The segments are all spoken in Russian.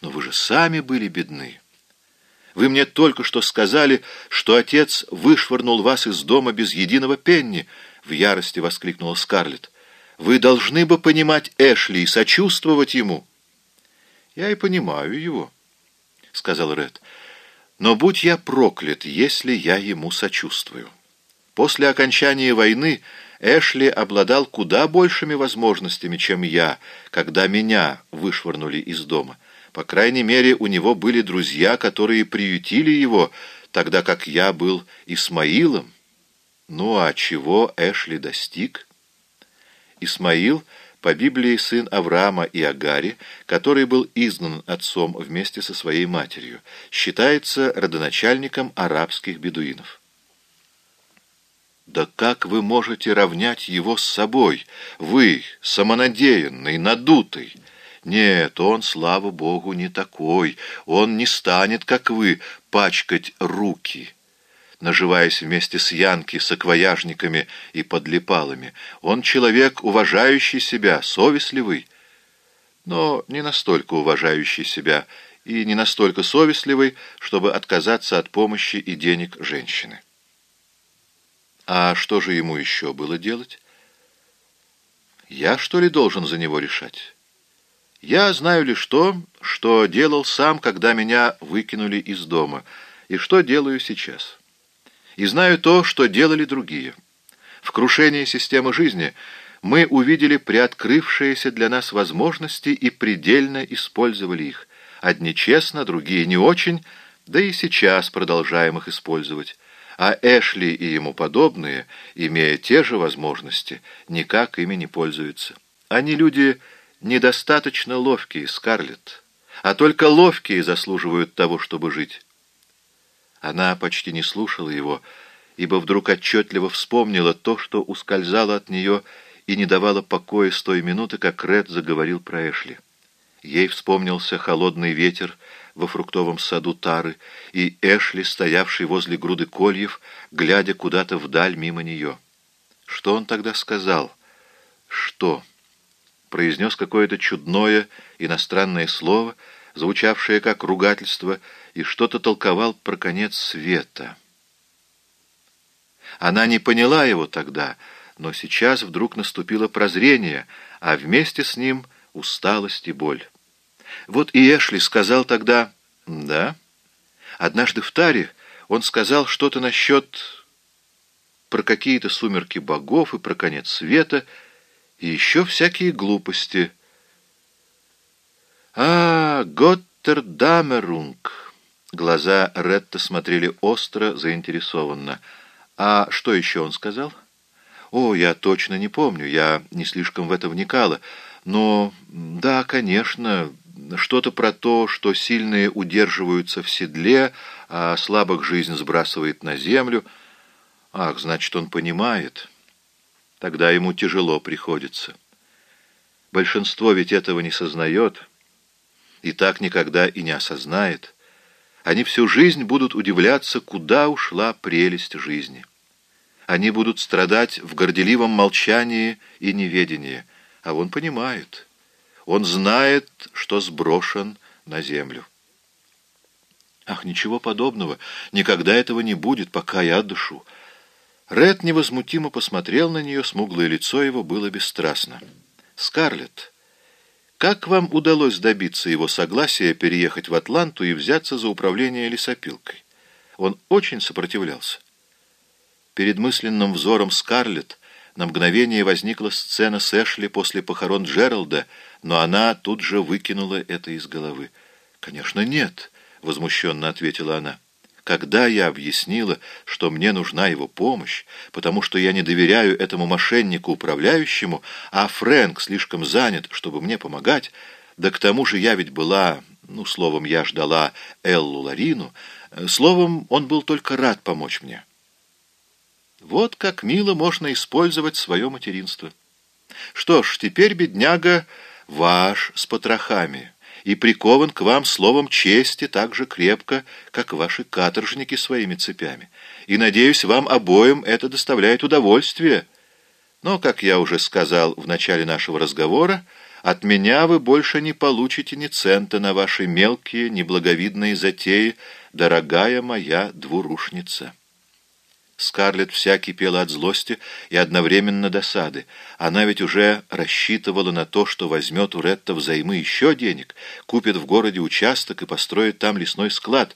Но вы же сами были бедны. Вы мне только что сказали, что отец вышвырнул вас из дома без единого пенни, — в ярости воскликнула Скарлетт. Вы должны бы понимать Эшли и сочувствовать ему. Я и понимаю его, — сказал Ред. Но будь я проклят, если я ему сочувствую. После окончания войны Эшли обладал куда большими возможностями, чем я, когда меня вышвырнули из дома. По крайней мере, у него были друзья, которые приютили его, тогда как я был Исмаилом. Ну а чего Эшли достиг? Исмаил по Библии сын Авраама и Агари, который был изгнан отцом вместе со своей матерью, считается родоначальником арабских бедуинов. Да как вы можете равнять его с собой? Вы, самонадеянный, надутый. Нет, он, слава богу, не такой. Он не станет, как вы, пачкать руки» наживаясь вместе с Янки, саквояжниками и подлипалами. Он человек, уважающий себя, совестливый, но не настолько уважающий себя и не настолько совестливый, чтобы отказаться от помощи и денег женщины. А что же ему еще было делать? Я, что ли, должен за него решать? Я знаю лишь то, что делал сам, когда меня выкинули из дома, и что делаю сейчас» и знаю то, что делали другие. В крушении системы жизни мы увидели приоткрывшиеся для нас возможности и предельно использовали их. Одни честно, другие не очень, да и сейчас продолжаем их использовать. А Эшли и ему подобные, имея те же возможности, никак ими не пользуются. Они люди недостаточно ловкие, Скарлетт, а только ловкие заслуживают того, чтобы жить. Она почти не слушала его, ибо вдруг отчетливо вспомнила то, что ускользало от нее и не давало покоя с той минуты, как Ред заговорил про Эшли. Ей вспомнился холодный ветер во фруктовом саду Тары и Эшли, стоявший возле груды кольев, глядя куда-то вдаль мимо нее. Что он тогда сказал? «Что?» Произнес какое-то чудное иностранное слово, звучавшее как ругательство, и что-то толковал про конец света. Она не поняла его тогда, но сейчас вдруг наступило прозрение, а вместе с ним усталость и боль. Вот и Эшли сказал тогда «да». Однажды в Таре он сказал что-то насчет про какие-то сумерки богов и про конец света, и еще всякие глупости. «А, Готтердамерунг!» Глаза Ретта смотрели остро, заинтересованно. «А что еще он сказал?» «О, я точно не помню, я не слишком в это вникала. Но, да, конечно, что-то про то, что сильные удерживаются в седле, а слабых жизнь сбрасывает на землю. Ах, значит, он понимает. Тогда ему тяжело приходится. Большинство ведь этого не сознает, и так никогда и не осознает» они всю жизнь будут удивляться, куда ушла прелесть жизни. Они будут страдать в горделивом молчании и неведении, а он понимает. Он знает, что сброшен на землю. Ах, ничего подобного, никогда этого не будет, пока я дышу. Ред невозмутимо посмотрел на нее, смуглое лицо его было бесстрастно. «Скарлетт, как вам удалось добиться его согласия переехать в Атланту и взяться за управление лесопилкой? Он очень сопротивлялся. Перед мысленным взором Скарлетт на мгновение возникла сцена с Эшли после похорон Джералда, но она тут же выкинула это из головы. «Конечно, нет», — возмущенно ответила она. Когда я объяснила, что мне нужна его помощь, потому что я не доверяю этому мошеннику-управляющему, а Фрэнк слишком занят, чтобы мне помогать, да к тому же я ведь была, ну, словом, я ждала Эллу Ларину, словом, он был только рад помочь мне. Вот как мило можно использовать свое материнство. Что ж, теперь, бедняга, ваш с потрохами» и прикован к вам словом чести так же крепко, как ваши каторжники своими цепями. И, надеюсь, вам обоим это доставляет удовольствие. Но, как я уже сказал в начале нашего разговора, от меня вы больше не получите ни цента на ваши мелкие, неблаговидные затеи, дорогая моя двурушница». Скарлетт вся кипела от злости и одновременно досады. Она ведь уже рассчитывала на то, что возьмет у Ретта взаймы еще денег, купит в городе участок и построит там лесной склад.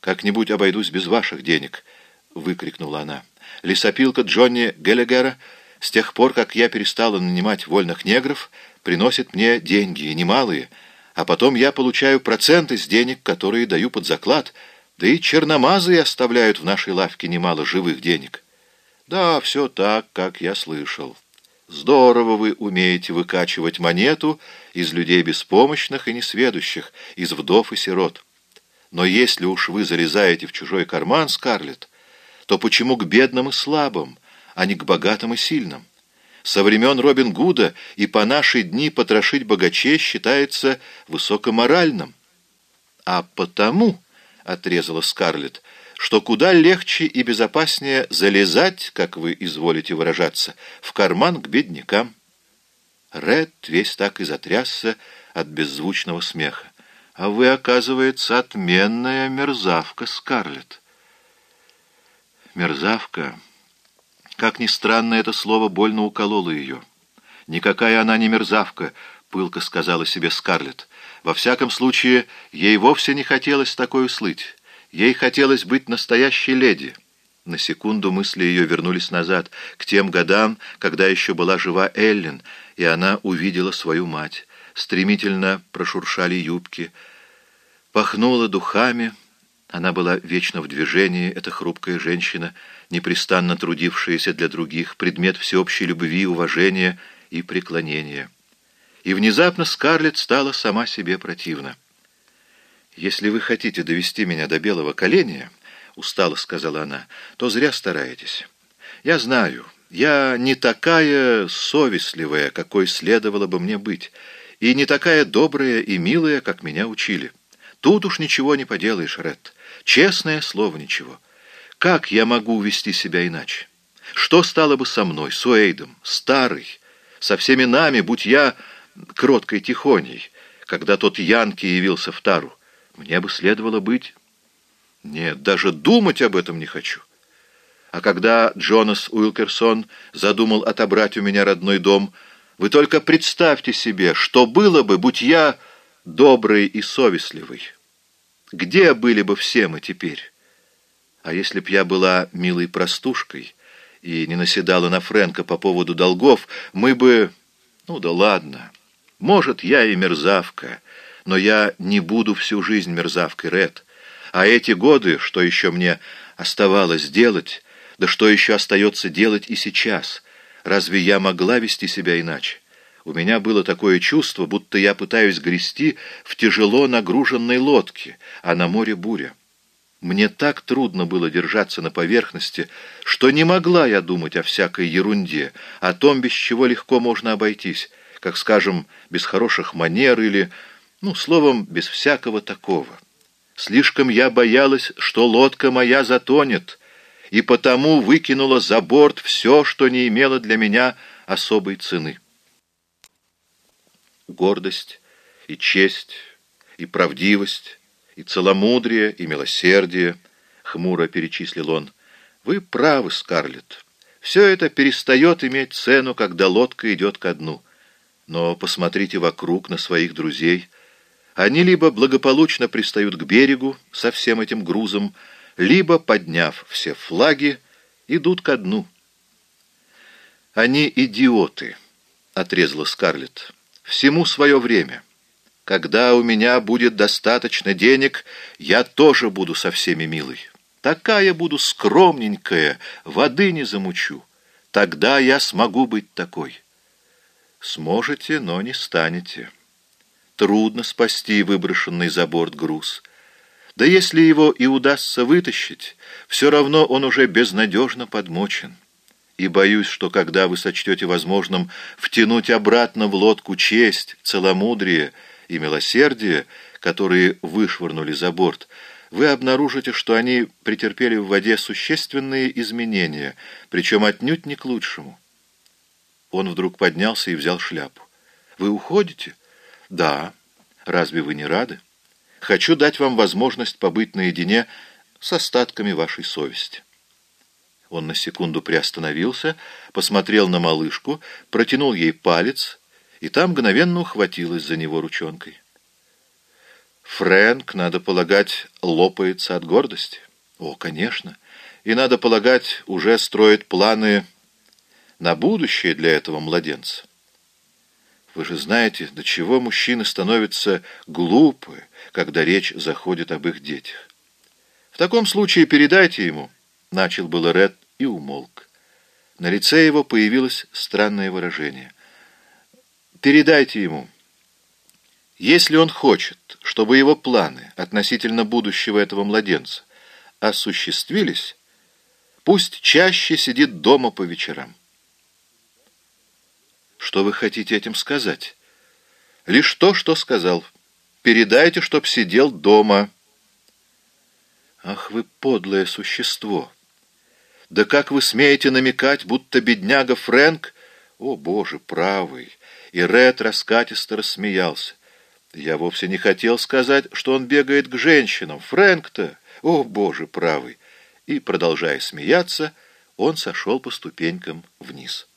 «Как-нибудь обойдусь без ваших денег», — выкрикнула она. «Лесопилка Джонни Геллигера с тех пор, как я перестала нанимать вольных негров, приносит мне деньги, и немалые, а потом я получаю проценты с денег, которые даю под заклад — да и черномазы оставляют в нашей лавке немало живых денег. Да, все так, как я слышал. Здорово вы умеете выкачивать монету из людей беспомощных и несведущих, из вдов и сирот. Но если уж вы залезаете в чужой карман, Скарлетт, то почему к бедным и слабым, а не к богатым и сильным? Со времен Робин Гуда и по наши дни потрошить богачей считается высокоморальным. А потому отрезала Скарлетт, что куда легче и безопаснее залезать, как вы изволите выражаться, в карман к беднякам. Ред весь так и затрясся от беззвучного смеха. А вы, оказывается, отменная мерзавка, Скарлетт. Мерзавка. Как ни странно, это слово больно укололо ее. Никакая она не мерзавка, пылко сказала себе Скарлетт. Во всяком случае, ей вовсе не хотелось такой услыть. Ей хотелось быть настоящей леди. На секунду мысли ее вернулись назад, к тем годам, когда еще была жива Эллен, и она увидела свою мать. Стремительно прошуршали юбки, пахнула духами. Она была вечно в движении, эта хрупкая женщина, непрестанно трудившаяся для других, предмет всеобщей любви, уважения и преклонения и внезапно Скарлетт стала сама себе противна. «Если вы хотите довести меня до белого коленя, — устало сказала она, — то зря стараетесь. Я знаю, я не такая совестливая, какой следовало бы мне быть, и не такая добрая и милая, как меня учили. Тут уж ничего не поделаешь, Ред. Честное слово, ничего. Как я могу вести себя иначе? Что стало бы со мной, с Уэйдом, старый, со всеми нами, будь я кроткой тихоней, когда тот Янки явился в Тару. Мне бы следовало быть... Нет, даже думать об этом не хочу. А когда Джонас Уилкерсон задумал отобрать у меня родной дом, вы только представьте себе, что было бы, будь я добрый и совестливый. Где были бы все мы теперь? А если б я была милой простушкой и не наседала на Фрэнка по поводу долгов, мы бы... Ну да ладно... Может, я и мерзавка, но я не буду всю жизнь мерзавкой, Ред. А эти годы, что еще мне оставалось делать, да что еще остается делать и сейчас, разве я могла вести себя иначе? У меня было такое чувство, будто я пытаюсь грести в тяжело нагруженной лодке, а на море буря. Мне так трудно было держаться на поверхности, что не могла я думать о всякой ерунде, о том, без чего легко можно обойтись, как, скажем, без хороших манер или, ну, словом, без всякого такого. Слишком я боялась, что лодка моя затонет, и потому выкинула за борт все, что не имело для меня особой цены. Гордость и честь, и правдивость, и целомудрие, и милосердие, — хмуро перечислил он. Вы правы, Скарлетт. Все это перестает иметь цену, когда лодка идет ко дну. Но посмотрите вокруг на своих друзей. Они либо благополучно пристают к берегу со всем этим грузом, либо, подняв все флаги, идут ко дну. «Они идиоты», — отрезала Скарлетт. «Всему свое время. Когда у меня будет достаточно денег, я тоже буду со всеми милой. Такая буду скромненькая, воды не замучу. Тогда я смогу быть такой». Сможете, но не станете. Трудно спасти выброшенный за борт груз. Да если его и удастся вытащить, все равно он уже безнадежно подмочен. И боюсь, что когда вы сочтете возможным втянуть обратно в лодку честь, целомудрие и милосердие, которые вышвырнули за борт, вы обнаружите, что они претерпели в воде существенные изменения, причем отнюдь не к лучшему. Он вдруг поднялся и взял шляпу. Вы уходите? Да. Разве вы не рады? Хочу дать вам возможность побыть наедине с остатками вашей совести. Он на секунду приостановился, посмотрел на малышку, протянул ей палец, и там мгновенно ухватилась за него ручонкой. Фрэнк, надо полагать, лопается от гордости. О, конечно. И, надо полагать, уже строит планы на будущее для этого младенца. Вы же знаете, до чего мужчины становятся глупы, когда речь заходит об их детях. В таком случае передайте ему, — начал было Ред и умолк. На лице его появилось странное выражение. Передайте ему, если он хочет, чтобы его планы относительно будущего этого младенца осуществились, пусть чаще сидит дома по вечерам. Что вы хотите этим сказать? Лишь то, что сказал. Передайте, чтоб сидел дома. Ах вы подлое существо! Да как вы смеете намекать, будто бедняга Фрэнк... О, Боже, правый! И Ред раскатисто рассмеялся. Я вовсе не хотел сказать, что он бегает к женщинам. Фрэнк-то... О, Боже, правый! И, продолжая смеяться, он сошел по ступенькам вниз.